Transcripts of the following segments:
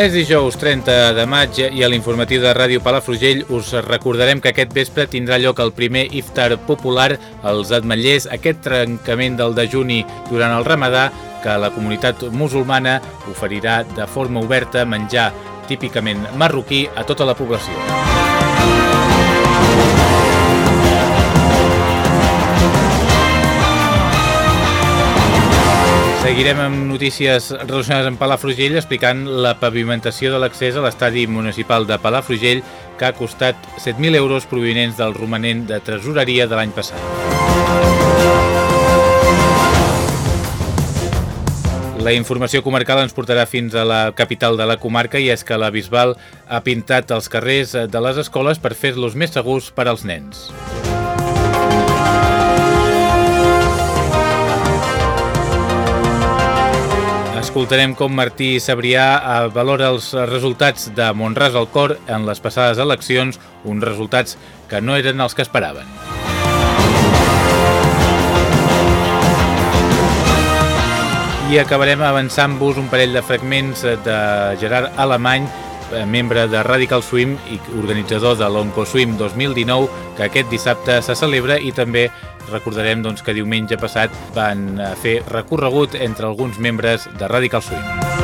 És dijous 30 de maig i a l'informatiu de Ràdio Palafrugell us recordarem que aquest vespre tindrà lloc el primer iftar popular als Atmetllers, aquest trencament del dejuni durant el ramadà que la comunitat musulmana oferirà de forma oberta menjar típicament marroquí a tota la població. Seguirem amb notícies relacionades amb Palafrugell explicant la pavimentació de l'accés a l'estadi municipal de Palafrugell que ha costat 7.000 euros provinents del romanent de tresoreria de l'any passat. La informació comarcal ens portarà fins a la capital de la comarca i és que la Bisbal ha pintat els carrers de les escoles per fer-los més segurs per als nens. Escoltarem com Martí Sabrià valora els resultats de Montràs al Cor en les passades eleccions, uns resultats que no eren els que esperaven. I acabarem avançant-vos un parell de fragments de Gerard Alemany, membre de Radical Swim i organitzador de l'Oncoswim 2019, que aquest dissabte se celebra i també recordarem doncs, que diumenge passat van fer recorregut entre alguns membres de Radical Swim.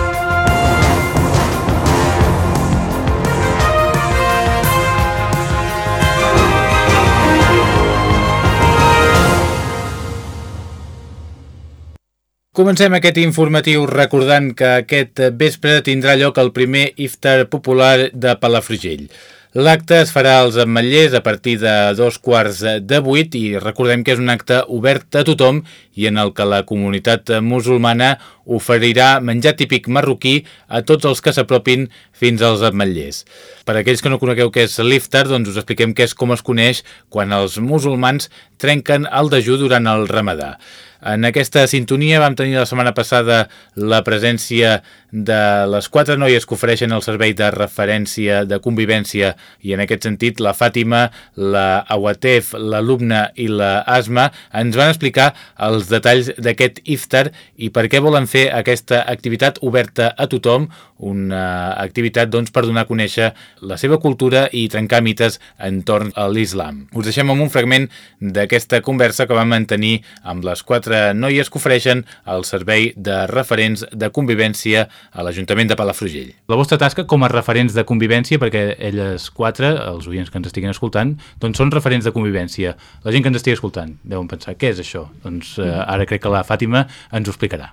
Comencem aquest informatiu recordant que aquest vespre tindrà lloc el primer iftar popular de Palafrugell. L'acte es farà als ametllers a partir de dos quarts de vuit i recordem que és un acte obert a tothom i en el que la comunitat musulmana oferirà menjar típic marroquí a tots els que s'apropin fins als ametllers. Per aquells que no conegueu què és l'iftar, doncs us expliquem què és com es coneix quan els musulmans trenquen el dejú durant el ramadà. En aquesta sintonia vam tenir la setmana passada la presència de les quatre noies que ofereixen el servei de referència de convivència i en aquest sentit la Fàtima, la Awatef, l'alumna i la Asma ens van explicar els detalls d'aquest iftar i per què volen fer aquesta activitat oberta a tothom, una activitat doncs, per donar a conèixer la seva cultura i trencar mites entorn a l'islam. Us deixem amb un fragment d'aquesta conversa que vam mantenir amb les quatre noies que ofereixen el servei de referents de convivència a l'Ajuntament de Palafrugell. La vostra tasca com a referents de convivència, perquè elles quatre, els oients que ens estiguin escoltant, doncs són referents de convivència. La gent que ens estigui escoltant deuen pensar, què és això? Doncs eh, ara crec que la Fàtima ens ho explicarà.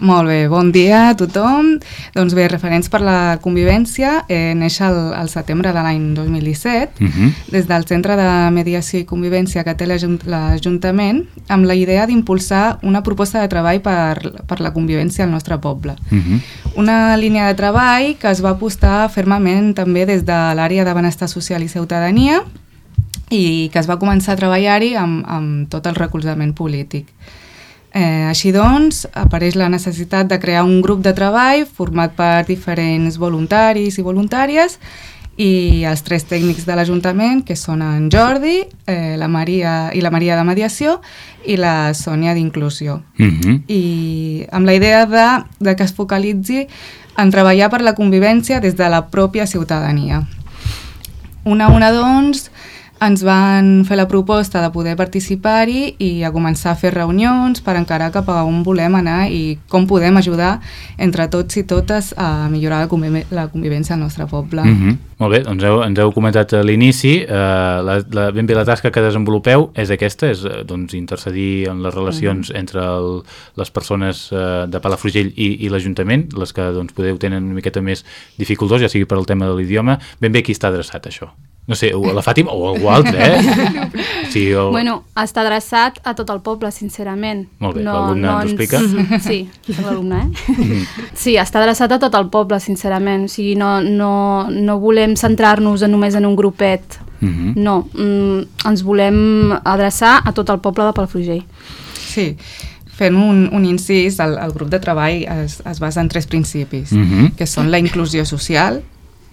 Molt bé, bon dia a tothom. Doncs bé, referents per la convivència, eh, neix el, el setembre de l'any 2017 Uh -huh. des del Centre de Mediació i Convivència que té l'Ajun- l'Ajuntament amb la idea d'impulsar una proposta de treball per, per la convivència al nostre poble. Uh -huh. Una línia de treball que es va apostar fermament també des de l'àrea de benestar social i ciutadania i que es va començar a treballar-hi amb, amb tot el recolzament polític. Eh, així doncs, apareix la necessitat de crear un grup de treball format per diferents voluntaris i voluntàries i els tres tècnics de l'Ajuntament, que són en Jordi, eh, la Maria i la Maria de Mediació i la Sònia d'Inclusió. Uh -huh. I amb la idea de, de que es focalitzi en treballar per la convivència des de la pròpia ciutadania. Una a una, doncs, ens van fer la proposta de poder participar-hi i a començar a fer reunions per encarar cap a on volem anar i com podem ajudar entre tots i totes a millorar la, conviv la convivència al nostre poble. Uh -huh. Molt bé, doncs heu, ens heu comentat a l'inici, eh, la, la, ben bé la tasca que desenvolupeu és aquesta, és eh, doncs, intercedir en les relacions -huh. entre el, les persones eh, de Palafrugell i, i l'Ajuntament, les que doncs, podeu tenen una miqueta més dificultós, ja sigui per al tema de l'idioma. Ben bé qui està adreçat això? no sé, o la Fàtima o algú altre, eh? Sí, o... Bueno, està adreçat a tot el poble, sincerament. Molt bé, no, l'alumne no ens explica? Sí, l'alumne, eh? Mm. Sí, està adreçat a tot el poble, sincerament. O sigui, no, no, no volem centrar-nos només en un grupet. Mm -hmm. No, mm, ens volem adreçar a tot el poble de Palafrugell. Sí, fent un, un incís, el, el grup de treball es, es basa en tres principis, mm -hmm. que són la inclusió social,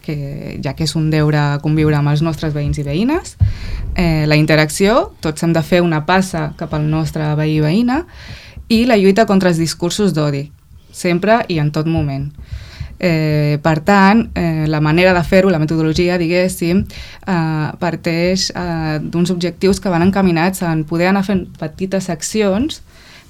que ja que és un deure conviure amb els nostres veïns i veïnes, eh, la interacció, tots hem de fer una passa cap al nostre veí i veïna, i la lluita contra els discursos d'odi, sempre i en tot moment. Eh, per tant, eh, la manera de fer-ho, la metodologia, diguéssim, eh, parteix eh, d'uns objectius que van encaminats en poder anar fent petites accions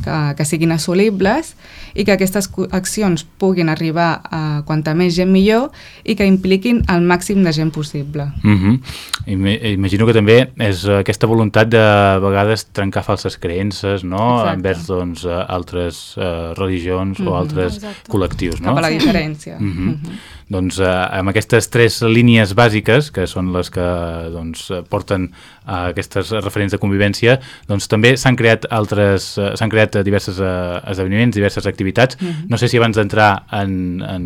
que, que siguin assolibles i que aquestes accions puguin arribar a quanta més gent millor i que impliquin el màxim de gent possible. Mm -hmm. Imagino que també és aquesta voluntat de a vegades trencar falses creences no? Exacte. envers doncs, altres uh, religions mm -hmm. o altres Exacte. col·lectius. No? Cap a la diferència. Mm -hmm. Mm -hmm doncs, eh, amb aquestes tres línies bàsiques, que són les que doncs, porten aquestes referents de convivència, doncs també s'han creat altres, eh, s'han creat diversos eh, esdeveniments, diverses activitats. Mm -hmm. No sé si abans d'entrar en, en,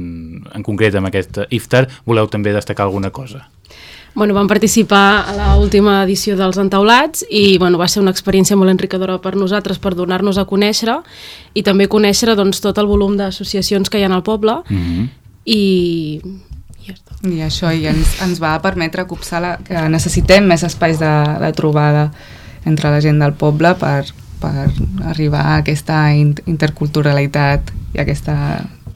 en concret amb aquest IFTAR voleu també destacar alguna cosa. Bueno, vam participar a l'última edició dels entaulats i bueno, va ser una experiència molt enriquedora per nosaltres per donar-nos a conèixer i també conèixer doncs, tot el volum d'associacions que hi ha al poble mm -hmm i ja. I això i ens, ens va permetre copsar la, que necessitem més espais de, de trobada entre la gent del poble per, per arribar a aquesta interculturalitat i aquesta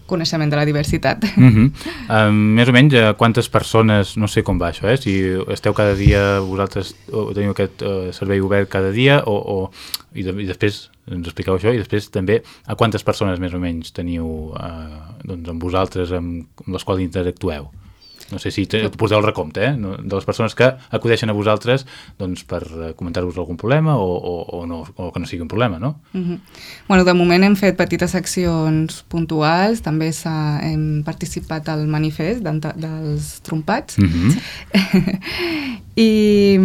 coneixement de la diversitat. Mm -hmm. um, més o menys, uh, quantes persones, no sé com va això, eh? si esteu cada dia, vosaltres teniu aquest uh, servei obert cada dia, o, o i, de, i després ens expliqueu això, i després també a quantes persones més o menys teniu uh, doncs, amb vosaltres amb, amb les quals interactueu? No sé si poseu el recompte, eh? de les persones que acudeixen a vosaltres doncs, per eh, comentar-vos algun problema o, o, o, no, o que no sigui un problema, no? Mm -hmm. bueno, de moment hem fet petites accions puntuals, també hem participat al manifest dels trompats, mm -hmm. I,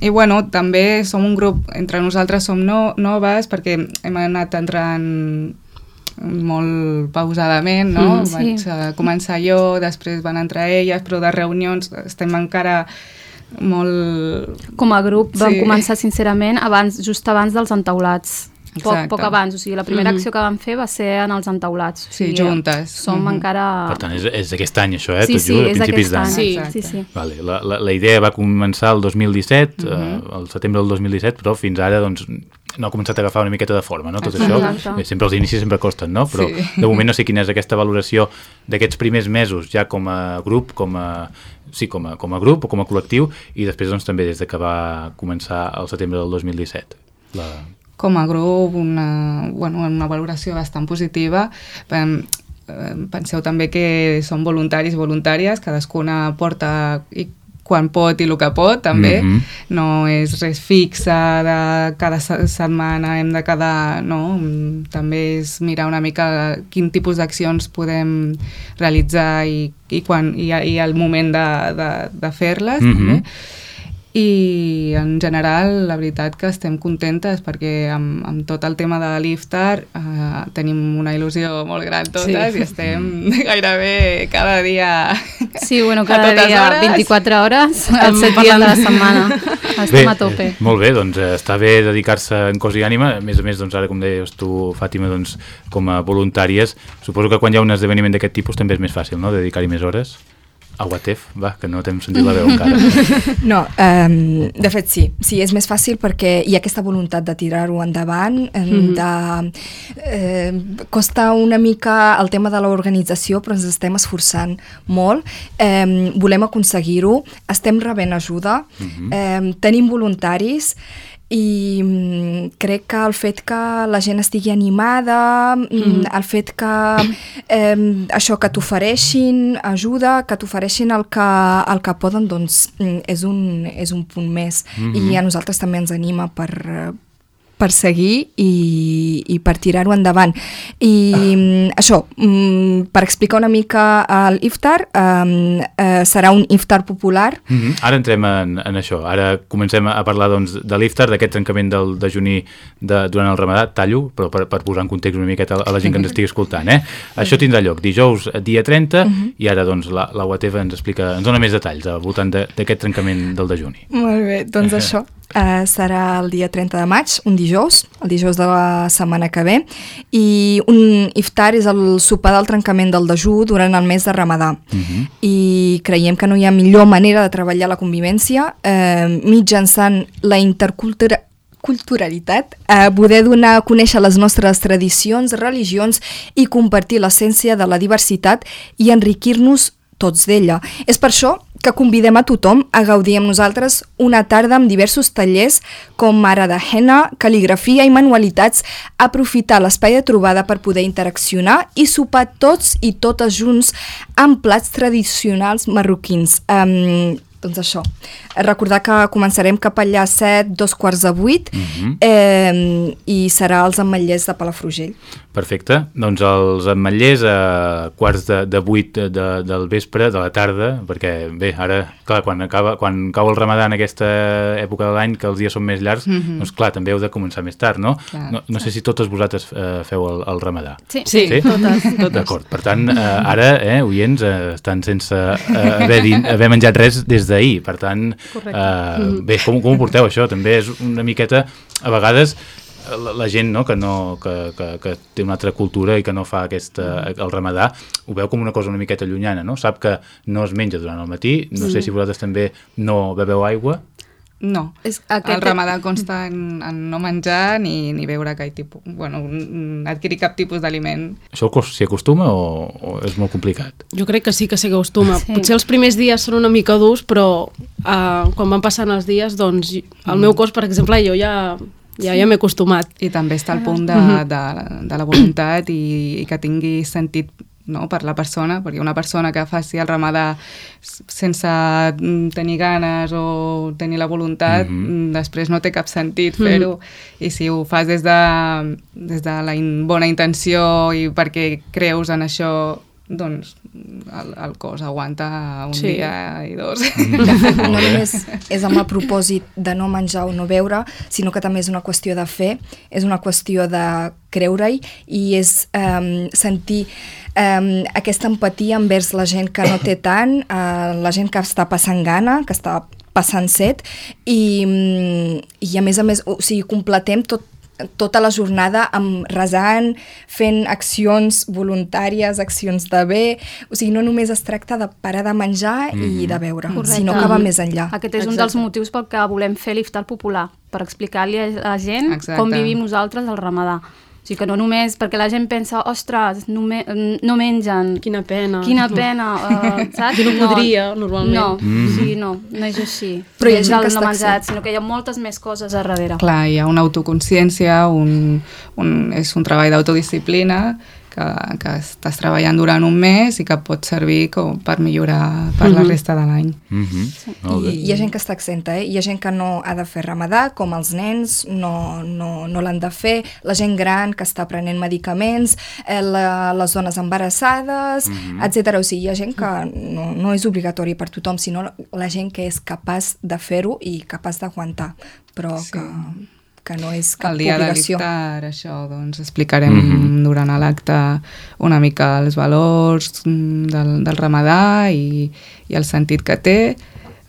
i bueno, també som un grup, entre nosaltres som no, noves perquè hem anat entrant molt pausadament, no? Mm, sí. Vaig uh, començar jo, després van entrar elles, però de reunions estem encara molt... Com a grup vam sí. començar sincerament abans, just abans dels entaulats. Poc, poc abans, o sigui, la primera mm -hmm. acció que vam fer va ser en els entaulats. O sigui, sí, juntes. Som mm -hmm. encara... Per tant, és, és d'aquest any això, eh? Sí, Tot sí, just, a principis d'any. Sí, sí, sí. Vale, la, la, la idea va començar el 2017, mm -hmm. eh, el setembre del 2017, però fins ara, doncs, no ha començat a agafar una miqueta de forma, no? Tot això, Bé, sempre els inicis sempre costen, no? Però sí. de moment no sé quina és aquesta valoració d'aquests primers mesos ja com a grup, com a, sí, com a, com a grup o com a col·lectiu i després doncs també des de que va començar el setembre del 2017. La... Com a grup, una, bueno, una valoració bastant positiva. Penseu també que són voluntaris i voluntàries, cadascuna porta i quan pot i el que pot, també. Mm -hmm. No és res fixe de cada setmana, hem de cada... No? També és mirar una mica quin tipus d'accions podem realitzar i, i, quan, i, i el moment de, de, de fer-les, mm -hmm. també i en general la veritat que estem contentes perquè amb, amb tot el tema de l'Iftar eh, tenim una il·lusió molt gran totes sí. i estem gairebé cada dia Sí, bueno, cada dia hores. 24 hores els 7 dies de la setmana estem bé, a tope. Molt bé, doncs eh, està bé dedicar-se en cos i ànima, a més a més doncs ara com deies tu Fàtima doncs, com a voluntàries suposo que quan hi ha un esdeveniment d'aquest tipus també és més fàcil, no?, dedicar-hi més hores Aguatef, va, que no t'hem sentit la veu encara. No, um, de fet sí, sí, és més fàcil perquè hi ha aquesta voluntat de tirar-ho endavant, mm -hmm. de... Eh, costa una mica el tema de l'organització, però ens estem esforçant molt. Eh, volem aconseguir-ho, estem rebent ajuda, mm -hmm. eh, tenim voluntaris, i mm, crec que el fet que la gent estigui animada, mm. -hmm. el fet que eh, això que t'ofereixin ajuda, que t'ofereixin el, que, el que poden, doncs mm, és un, és un punt més. Mm -hmm. I a nosaltres també ens anima per, per seguir i, i per tirar-ho endavant. I mm, això, mm, per explicar una mica el iftar, um, uh, serà un iftar popular. Mm -hmm. Ara entrem en, en això, ara comencem a parlar doncs, de l'iftar, d'aquest trencament del dejuní de, durant el ramadà, tallo, però per, per posar en context una miqueta a la gent que ens estigui escoltant. Eh? Això tindrà lloc dijous, dia 30, mm -hmm. i ara doncs, la, la UATV ens explica, ens dona més detalls al voltant d'aquest trencament del dejuni. Molt bé, doncs això. Uh, serà el dia 30 de maig, un dijous, el dijous de la setmana que ve, i un iftar és el sopar del trencament del dejú durant el mes de Ramadà. Uh mhm. -huh. I creiem que no hi ha millor manera de treballar la convivència eh, mitjançant la intercultura culturalitat, eh, poder donar a conèixer les nostres tradicions, religions i compartir l'essència de la diversitat i enriquir-nos tots d'ella. És per això que convidem a tothom a gaudir amb nosaltres una tarda amb diversos tallers com ara de henna, cal·ligrafia i manualitats, aprofitar l'espai de trobada per poder interaccionar i sopar tots i totes junts amb plats tradicionals marroquins. Um, doncs això, recordar que començarem cap allà a 7, dos quarts de 8 uh -huh. eh, i serà als ametllers de Palafrugell. Perfecte, doncs els ametllers a quarts de, de 8 de, del vespre, de la tarda, perquè bé, ara, clar, quan, acaba, quan cau el ramadà en aquesta època de l'any, que els dies són més llargs, uh -huh. doncs clar, també heu de començar més tard, no? Clar. No, no sé si totes vosaltres eh, feu el, el ramadà. Sí, sí, sí? totes. totes. D'acord, per tant, eh, ara, eh, oients, eh, estan sense eh, haver, din, haver menjat res des d'ahir, per tant, Uh, bé, com, com ho porteu això? També és una miqueta, a vegades la, la gent no, que, no, que, que, que té una altra cultura i que no fa aquesta, el ramadà ho veu com una cosa una miqueta llunyana no? sap que no es menja durant el matí no sé si vosaltres també no bebeu aigua no, és aquest... el ramadà consta en, en no menjar ni, ni beure cap tipus, bueno, adquirir cap tipus d'aliment. Això s'hi acostuma o, o és molt complicat? Jo crec que sí que s'hi acostuma. Sí. Potser els primers dies són una mica durs, però uh, quan van passant els dies, doncs el mm. meu cos, per exemple, jo ja ja, ja m'he acostumat. I també està al punt de, de, de la voluntat i, i que tingui sentit no? per la persona, perquè una persona que faci el ramadà sense mm, tenir ganes o tenir la voluntat, mhm. mm -hmm. després no té cap sentit fer-ho. Mm -hmm. I si ho fas des de, des de la in, bona intenció i perquè creus en això, doncs el, el cos aguanta un sí. dia i dos. No només és amb el propòsit de no menjar o no beure, sinó que també és una qüestió de fer, és una qüestió de creure-hi i és um, sentir um, aquesta empatia envers la gent que no té tant, uh, la gent que està passant gana, que està passant set, i, i a més a més, o sigui, completem tot, tota la jornada amb resant, fent accions voluntàries, accions de bé, o sigui, no només es tracta de parar de menjar mm. i mhm. de beure, Correcte. sinó que va més enllà. Aquest és Exacte. un dels motius pel que volem fer l'iftar popular, per explicar-li a la gent Exacte. com vivim nosaltres el ramadà. O sigui que no només, perquè la gent pensa, ostres, no, me, no mengen. Quina pena. Quina pena, uh, saps? Jo no, podria, normalment. No, mm. sí, no, no és així. Però hi ha gent que no menjat, sinó que hi ha moltes més coses a darrere. Clar, hi ha una autoconsciència, un, un, és un treball d'autodisciplina que, que estàs treballant durant un mes i que pot servir com per millorar per mm -hmm. la mhm. resta de l'any. Mm -hmm. sí. I hi ha gent que està exenta, eh? hi ha gent que no ha de fer ramadà, com els nens no, no, no l'han de fer, la gent gran que està prenent medicaments, eh, la, les dones embarassades, mm -hmm. etc. O sigui, hi ha gent que no, no és obligatori per tothom, sinó la gent que és capaç de fer-ho i capaç d'aguantar, però sí. que que no és cap el dia obligació. de l'iftar, això, doncs explicarem mm -hmm. durant l'acte una mica els valors del, del ramadà i, i el sentit que té,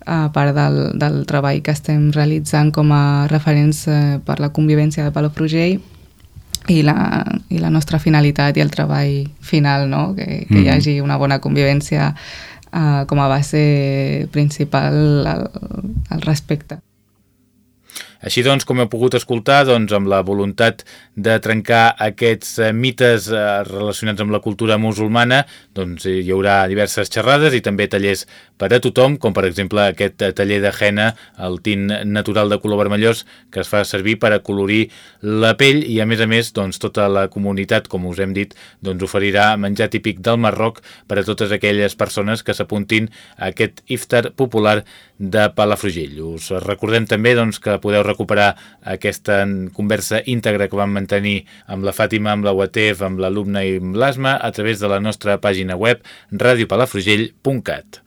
a part del, del treball que estem realitzant com a referents eh, per la convivència de Palafrugell i la, i la nostra finalitat i el treball final, no? que, que mm -hmm. hi hagi una bona convivència eh, com a base principal al, al respecte. Així doncs, com heu pogut escoltar, doncs, amb la voluntat de trencar aquests eh, mites eh, relacionats amb la cultura musulmana, doncs hi haurà diverses xerrades i també tallers per a tothom, com per exemple aquest taller de henna, el tint natural de color vermellós, que es fa servir per acolorir la pell i a més a més doncs, tota la comunitat, com us hem dit, doncs, oferirà menjar típic del Marroc per a totes aquelles persones que s'apuntin a aquest iftar popular de Palafrugell. Us recordem també doncs, que podeu recuperar aquesta conversa íntegra que vam mantenir amb la Fàtima, amb la UATEF, amb l'alumne i amb l'ASMA a través de la nostra pàgina web radiopalafrugell.cat.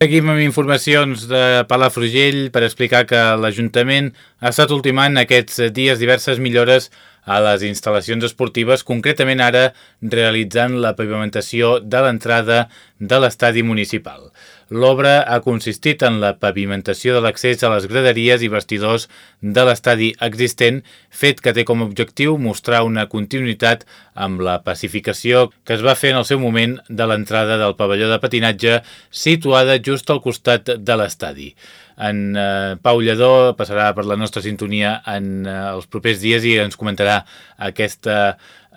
Seguim amb informacions de Palafrugell per explicar que l'Ajuntament ha estat ultimant aquests dies diverses millores a les instal·lacions esportives, concretament ara realitzant la pavimentació de l'entrada de l'estadi municipal. L'obra ha consistit en la pavimentació de l'accés a les graderies i vestidors de l'estadi existent, fet que té com a objectiu mostrar una continuïtat amb la pacificació que es va fer en el seu moment de l'entrada del pavelló de patinatge situada just al costat de l'estadi. En eh, Pau Lledó passarà per la nostra sintonia en eh, els propers dies i ens comentarà aquesta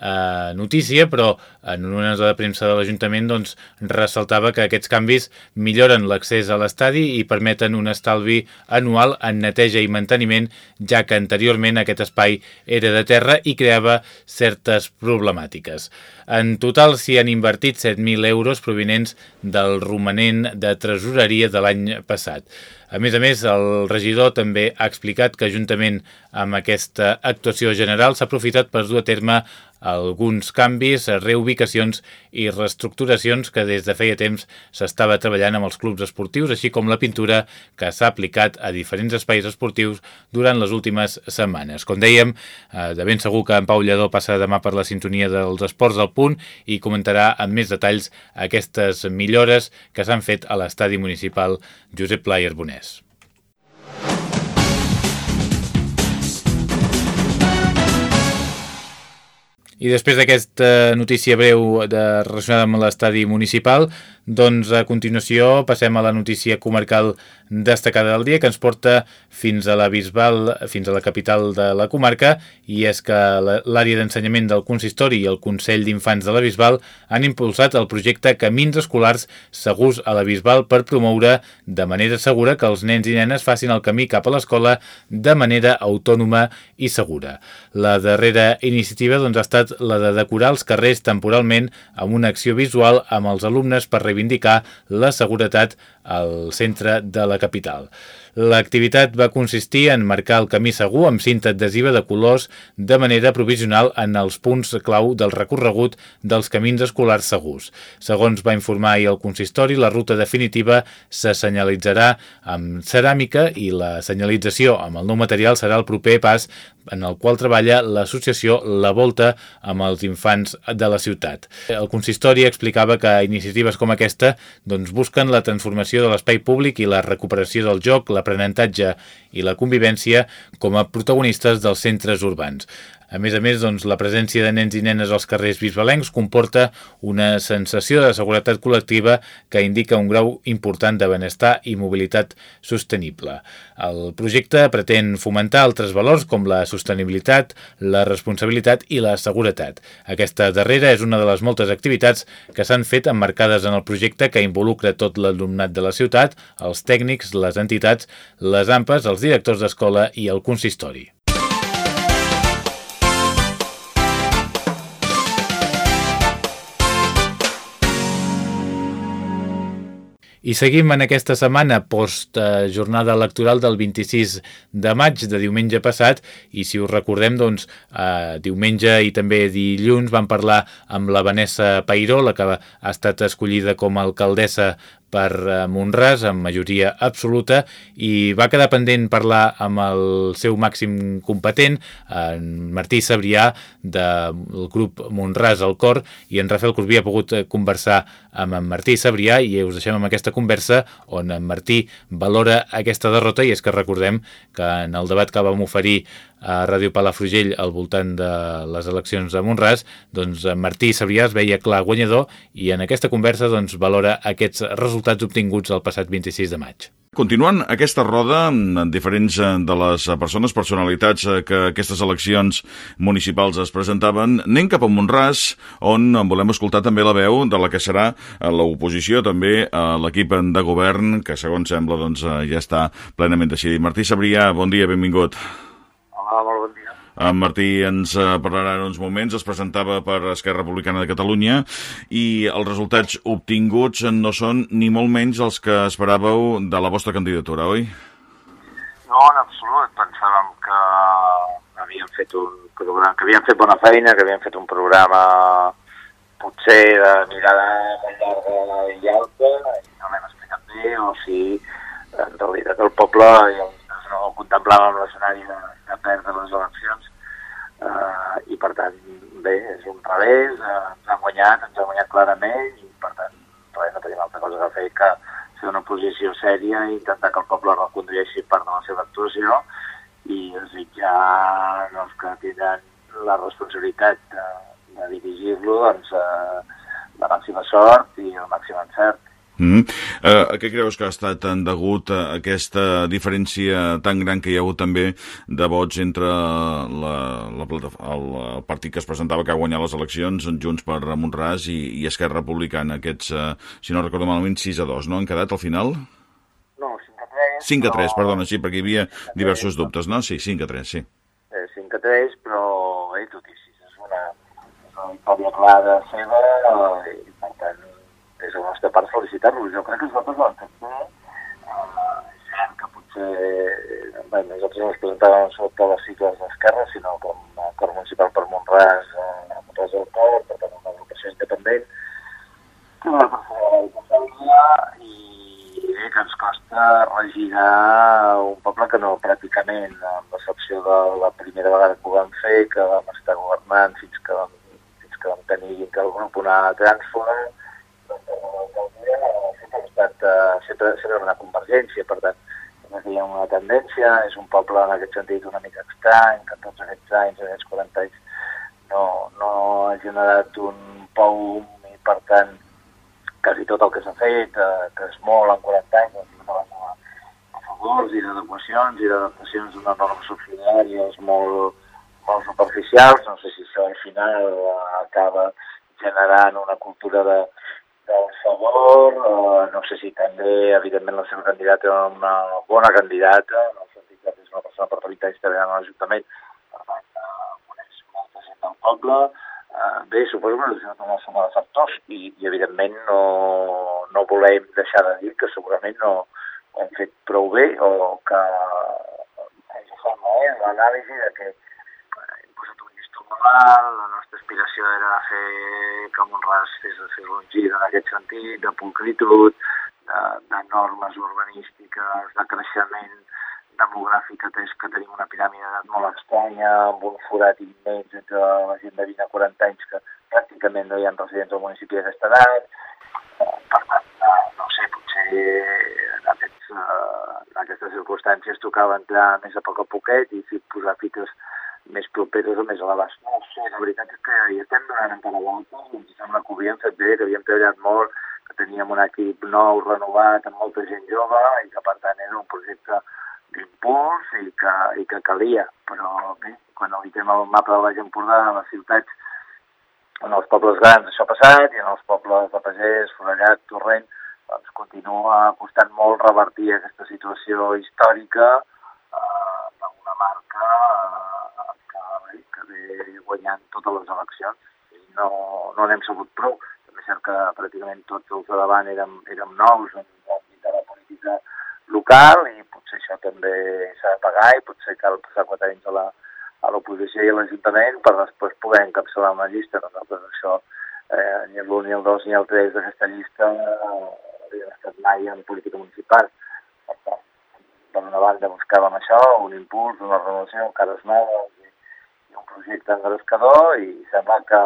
eh, notícia, però en una nota de premsa de l'Ajuntament doncs, ressaltava que aquests canvis milloren l'accés a l'estadi i permeten un estalvi anual en neteja i manteniment, ja que anteriorment aquest espai era de terra i creava certes problemàtiques. En total s'hi han invertit 7.000 euros provinents del romanent de tresoreria de l'any passat. A més a més, el regidor també ha explicat que juntament amb aquesta actuació general s'ha aprofitat per dur a terme alguns canvis, reubicacions i reestructuracions que des de feia temps s'estava treballant amb els clubs esportius, així com la pintura que s'ha aplicat a diferents espais esportius durant les últimes setmanes. Com dèiem, eh, de ben segur que en Pau Lledó passa demà per la sintonia dels esports del punt i comentarà amb més detalls aquestes millores que s'han fet a l'estadi municipal Josep Pla i I després d'aquesta notícia breu de, relacionada amb l'estadi municipal, doncs a continuació passem a la notícia comarcal destacada del dia que ens porta fins a la Bisbal, fins a la capital de la comarca i és que l'àrea d'ensenyament del consistori i el Consell d'Infants de la Bisbal han impulsat el projecte Camins Escolars Segurs a la Bisbal per promoure de manera segura que els nens i nenes facin el camí cap a l'escola de manera autònoma i segura. La darrera iniciativa doncs, ha estat la de decorar els carrers temporalment amb una acció visual amb els alumnes per reivindicar la seguretat al centre de la capital. L'activitat va consistir en marcar el camí segur amb cinta adhesiva de colors de manera provisional en els punts clau del recorregut dels camins escolars segurs. Segons va informar ahir el consistori, la ruta definitiva se senyalitzarà amb ceràmica i la senyalització amb el nou material serà el proper pas en el qual treballa l'associació La Volta amb els infants de la ciutat. El consistori explicava que iniciatives com aquesta doncs, busquen la transformació de l'espai públic i la recuperació del joc, l'aprenentatge i la convivència com a protagonistes dels centres urbans. A més a més, doncs, la presència de nens i nenes als carrers bisbalencs comporta una sensació de seguretat col·lectiva que indica un grau important de benestar i mobilitat sostenible. El projecte pretén fomentar altres valors com la sostenibilitat, la responsabilitat i la seguretat. Aquesta darrera és una de les moltes activitats que s'han fet emmarcades en el projecte que involucra tot l'alumnat de la ciutat, els tècnics, les entitats, les AMPAs, els directors d'escola i el consistori. I seguim en aquesta setmana post eh, jornada electoral del 26 de maig de diumenge passat. I si us recordem, doncs, eh, diumenge i també dilluns vam parlar amb la Vanessa Pairó, la que ha estat escollida com a alcaldessa per eh, Montràs amb majoria absoluta i va quedar pendent parlar amb el seu màxim competent, en Martí Sabrià del grup Montràs al Cor i en Rafael Corbí ha pogut eh, conversar amb en Martí Sabrià i us deixem amb aquesta conversa on en Martí valora aquesta derrota i és que recordem que en el debat que vam oferir a Ràdio Palafrugell al voltant de les eleccions de Montràs, doncs Martí Sabrià es veia clar guanyador i en aquesta conversa doncs, valora aquests resultats obtinguts el passat 26 de maig. Continuant aquesta roda, diferents eh, de les persones, personalitats eh, que aquestes eleccions municipals es presentaven, anem cap a Montràs, on volem escoltar també la veu de la que serà eh, l'oposició, també l'equip de govern, que segons sembla doncs, ja està plenament decidit. Martí Sabrià, bon dia, benvingut. Hola, molt bon dia. En Martí ens eh, parlarà en uns moments, es presentava per Esquerra Republicana de Catalunya i els resultats obtinguts no són ni molt menys els que esperàveu de la vostra candidatura, oi? No, en absolut. Pensàvem que havíem fet un programa, que havíem fet bona feina, que havíem fet un programa potser de mirada molt llarga i alta, i no l'hem explicat bé, o si en realitat el poble ja no contemplàvem l'escenari de, de perdre les eleccions eh, i per tant, bé, és un revés, eh, ens han guanyat, ens han guanyat clarament i per tant, res, no tenim altra cosa que fer que fer una posició sèria i intentar que el poble recondueixi part de la seva actuació i desitjar doncs, que tindran la responsabilitat de, de dirigir-lo doncs, eh, la màxima sort i el màxim encert. Mm. A què creus que ha estat en degut a aquesta diferència tan gran que hi ha hagut també de vots entre la, la, el, el partit que es presentava que ha guanyat les eleccions, Junts per Montràs i, i Esquerra Republicana, aquests, uh, si no recordo malament, 6 a 2, no? Han quedat al final? No, 5 a 3. 5 a 3, no... perdona, sí, perquè hi havia diversos dubtes, no? Sí, 5 a 3, sí. Eh, 5 a 3, però, eh, tot i així, és una, és una victòria clara seva, eh, i per tant, de la nostra part felicitar-los. Jo crec que nosaltres bé. Uh, és cert que potser bé, nosaltres no ens presentàvem sota les cicles d'Esquerra, sinó com a cor municipal per Montràs, uh, Montràs del Port, per tant una agrupació independent, que va passar i bé, que ens costa regirar un poble que no pràcticament, amb l'excepció de la primera vegada que ho vam fer, que vam estar governant fins que vam, fins que vam tenir que el grup una trànsfora, uh, sempre, sempre una convergència, per tant, hi ha una tendència, és un poble en aquest sentit una mica estrany, que tots aquests anys, aquests 40 anys, no, no ha generat un pou i per tant quasi tot el que s'ha fet, eh, que és molt en 40 anys, doncs, a favors i d'adequacions i d'adaptacions d'una norma subsidiàries molt, molt superficials, no sé si això al final acaba generant una cultura de, del favor, eh, no sé si també, evidentment, la seva candidata era una bona candidata, en el sentit que és una persona per 30 anys treballant a l'Ajuntament, per tant, eh, coneix molta gent del poble, eh, bé, suposo que és una suma de factors i, i evidentment, no, no volem deixar de dir que segurament no ho hem fet prou bé o que fem eh, l'anàlisi de que alt, la nostra aspiració era fer que Montràs fes, fes un gir en aquest sentit, de pulcritud, de, de normes urbanístiques, de creixement demogràfic, atès que tenim una piràmide d'edat molt estranya, amb un forat immens entre la gent de 20 a 40 anys que pràcticament no hi ha residents al municipi d'aquesta edat. Eh, per tant, eh, no sé, potser en, aquests, eh, en aquestes circumstàncies tocava entrar més a poc a poquet i posar fites més properes o més elevats. No sé, la veritat és que hi estem donant encara voltes, ens sembla que ho havíem fet bé, que havíem treballat molt, que teníem un equip nou, renovat, amb molta gent jove, i que per tant era un projecte d'impuls i, que, i que calia. Però bé, quan editem el mapa de Baix Empordà, a les ciutats, en els pobles grans això ha passat, i en els pobles de Pagès, Forellat, Torrent, doncs continua costant molt revertir aquesta situació històrica eh, d'una marca que, ve guanyant totes les eleccions i no, no n'hem sabut prou. També és cert que pràcticament tots els de davant érem, érem nous en l'àmbit de la política local i potser això també s'ha de pagar i potser cal passar quatre anys a la, a l'oposició i a l'Ajuntament per després poder encapçalar una llista. Nosaltres això, eh, ni l'1, ni el 2, ni el 3 d'aquesta llista eh, havia estat mai en política municipal. Per tant, per una banda buscàvem això, un impuls, una renovació, cares i un projecte engrescador i sembla que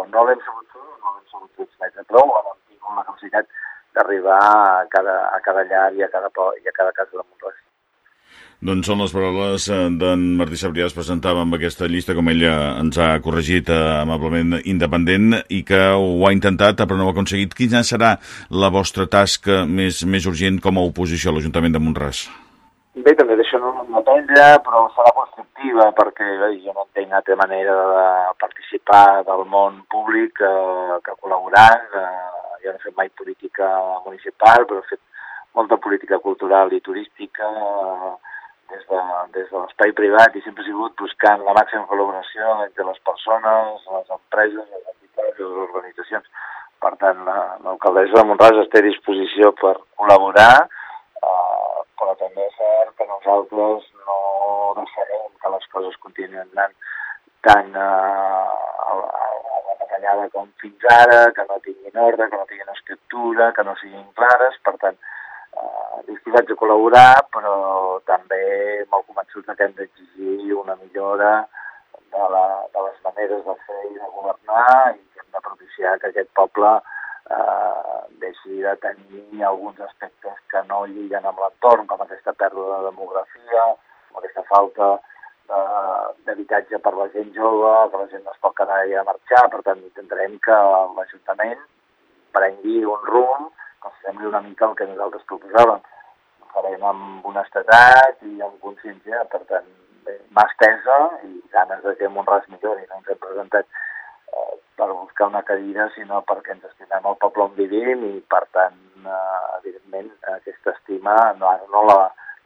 o no l'hem sabut fer o no l'hem sabut transmetre prou o no hem tingut la capacitat d'arribar a cada, a cada llar i a cada, i a cada casa de Montràs. Doncs són les paraules eh, d'en Martí Sabrià, es presentava amb aquesta llista, com ella ens ha corregit eh, amablement, independent, i que ho ha intentat però no ho ha aconseguit. Quina serà la vostra tasca més, més urgent com a oposició a l'Ajuntament de Montràs? Bé, també d'això no dependre, però serà constructiva perquè bé, jo no entenc altra manera de participar del món públic eh, que col·laborant. Eh, jo no he fet mai política municipal, però he fet molta política cultural i turística eh, des de, des de l'espai privat i sempre he sigut buscant la màxima col·laboració entre les persones, les empreses, les entitats i les organitzacions. Per tant, l'alcaldessa de Montràs està a disposició per col·laborar Uh, però també és cert que nosaltres no deixarem que les coses continuïn anant tan uh, a, a, la batallada com fins ara, que no tinguin ordre, que no tinguin estructura, que no siguin clares, per tant, uh, disposats a col·laborar, però també molt convençuts que hem d'exigir una millora de, la, de les maneres de fer i de governar i hem de propiciar que aquest poble eh, deixi de tenir alguns aspectes que no lliguen amb l'entorn, com aquesta pèrdua de demografia, com aquesta falta d'habitatge per la gent jove, que la gent no es pot quedar allà a marxar, per tant intentarem que l'Ajuntament prengui un rumb que sembli una mica el que nosaltres proposàvem. Ho farem amb honestedat i amb consciència, per tant, bé, mà estesa i ganes de que Montràs millori. No ens hem presentat per buscar una cadira, sinó perquè ens estimem el poble on vivim i, per tant, eh, evidentment, aquesta estima no, no, la,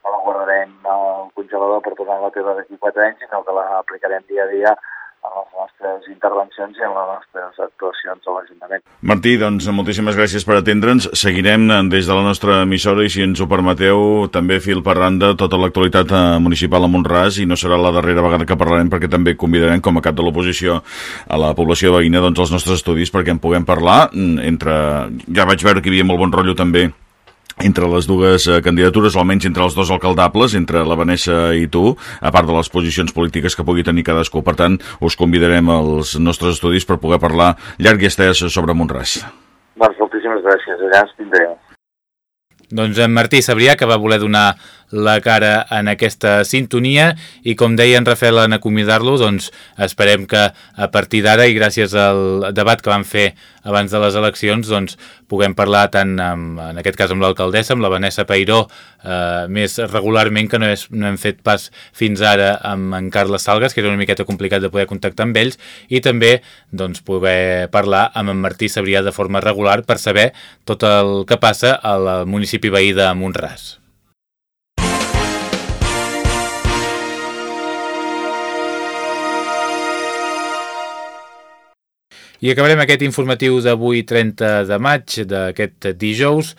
no la guardarem al congelador per tornar-la a teva d'aquí quatre anys, sinó que la aplicarem dia a dia en les nostres intervencions i en les nostres actuacions a l'Ajuntament. Martí, doncs moltíssimes gràcies per atendre'ns. Seguirem des de la nostra emissora i si ens ho permeteu també fil per randa tota l'actualitat eh, municipal a Montràs i no serà la darrera vegada que parlarem perquè també convidarem com a cap de l'oposició a la població veïna doncs, els nostres estudis perquè en puguem parlar mm, entre... Ja vaig veure que hi havia molt bon rotllo també entre les dues eh, candidatures, almenys entre els dos alcaldables, entre la Vanessa i tu, a part de les posicions polítiques que pugui tenir cadascú. Per tant, us convidarem als nostres estudis per poder parlar llarg i estès sobre Montràs. Doncs moltíssimes gràcies, allà ens tindrem. Doncs en Martí Sabrià, que va voler donar la cara en aquesta sintonia i com deia en Rafael en acomiadar-lo, doncs esperem que a partir d'ara i gràcies al debat que vam fer abans de les eleccions doncs puguem parlar tant amb, en aquest cas amb l'alcaldessa, amb la Vanessa Peiró eh, més regularment que no, és, no hem fet pas fins ara amb en Carles Salgas, que era una miqueta complicat de poder contactar amb ells i també doncs poder parlar amb en Martí Sabrià de forma regular per saber tot el que passa al municipi veí de Montràs. I acabarem aquest informatiu d'avui 30 de maig d'aquest dijous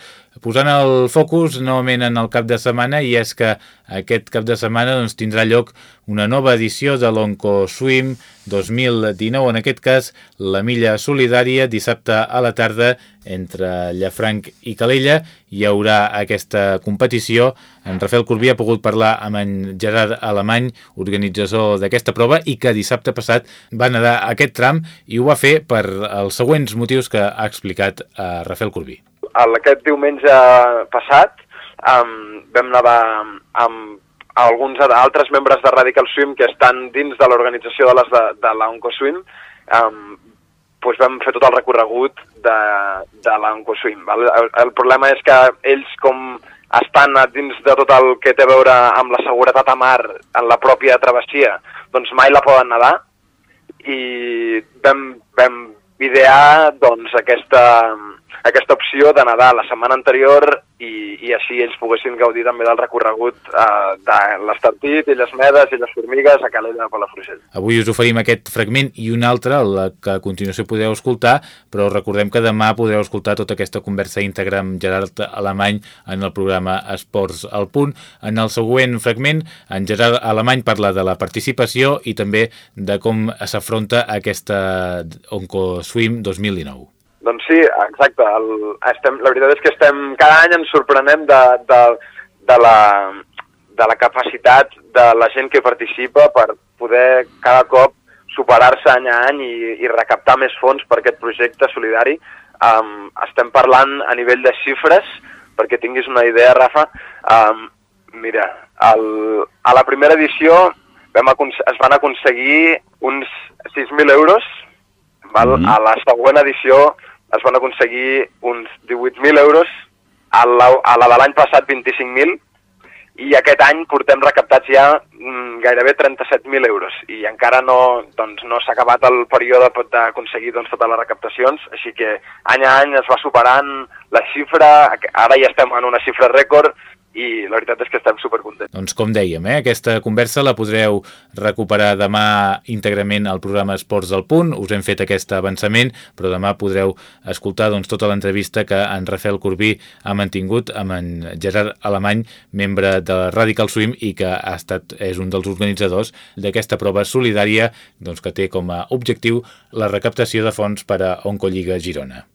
posant el focus novament en el cap de setmana i és que aquest cap de setmana doncs, tindrà lloc una nova edició de l'OncoSwim 2019, en aquest cas la milla solidària dissabte a la tarda entre Llafranc i Calella. Hi haurà aquesta competició. En Rafael Corbí ha pogut parlar amb en Gerard Alemany, organitzador d'aquesta prova i que dissabte passat va nedar aquest tram i ho va fer per els següents motius que ha explicat a eh, Rafael Corbí aquest diumenge passat um, vam nevar amb, alguns altres membres de Radical Swim que estan dins de l'organització de, les de, de l'Oncoswim um, doncs vam fer tot el recorregut de, de l'Oncoswim. El, el, el problema és que ells com estan dins de tot el que té a veure amb la seguretat a mar en la pròpia travessia, doncs mai la poden nedar i vam, vam idear doncs, aquesta, aquesta opció de nedar la setmana anterior i, i així ells poguessin gaudir també del recorregut eh, de l'Estartit i les Medes i les Formigues a Calella de Palafrugell. Avui us oferim aquest fragment i un altre, la que a continuació podeu escoltar, però recordem que demà podreu escoltar tota aquesta conversa íntegra amb Gerard Alemany en el programa Esports al Punt. En el següent fragment, en Gerard Alemany parla de la participació i també de com s'afronta aquesta OncoSwim 2019. Doncs sí, exacte. El, estem, la veritat és que estem, cada any ens sorprenem de, de, de, la, de la capacitat de la gent que participa per poder cada cop superar-se any a any i, i recaptar més fons per aquest projecte solidari. Um, estem parlant a nivell de xifres, perquè tinguis una idea, Rafa, um, Mira, el, a la primera edició vam es van aconseguir uns 6.000 euros, val? Mm -hmm. a la següent edició es van aconseguir uns 18.000 euros, a la, a la de l'any passat 25.000, i aquest any portem recaptats ja mm, gairebé 37.000 euros. I encara no, doncs, no s'ha acabat el període d'aconseguir doncs, totes les recaptacions, així que any a any es va superant la xifra, ara ja estem en una xifra rècord i la veritat és que estem supercontents. Doncs com dèiem, eh, aquesta conversa la podreu recuperar demà íntegrament al programa Esports del Punt. Us hem fet aquest avançament, però demà podreu escoltar doncs, tota l'entrevista que en Rafael Corbí ha mantingut amb en Gerard Alemany, membre de Radical Swim i que ha estat és un dels organitzadors d'aquesta prova solidària doncs, que té com a objectiu la recaptació de fons per a Oncolliga Girona.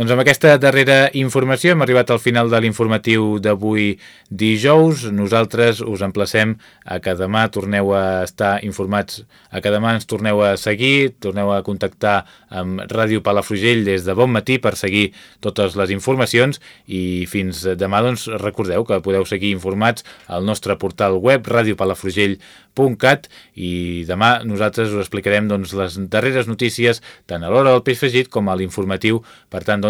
Doncs amb aquesta darrera informació hem arribat al final de l'informatiu d'avui dijous. Nosaltres us emplacem a que demà torneu a estar informats, a que demà ens torneu a seguir, torneu a contactar amb Ràdio Palafrugell des de bon matí per seguir totes les informacions i fins demà doncs recordeu que podeu seguir informats al nostre portal web radiopalafrugell.cat i demà nosaltres us explicarem doncs, les darreres notícies tant a l'hora del peix fregit com a l'informatiu. Per tant, doncs,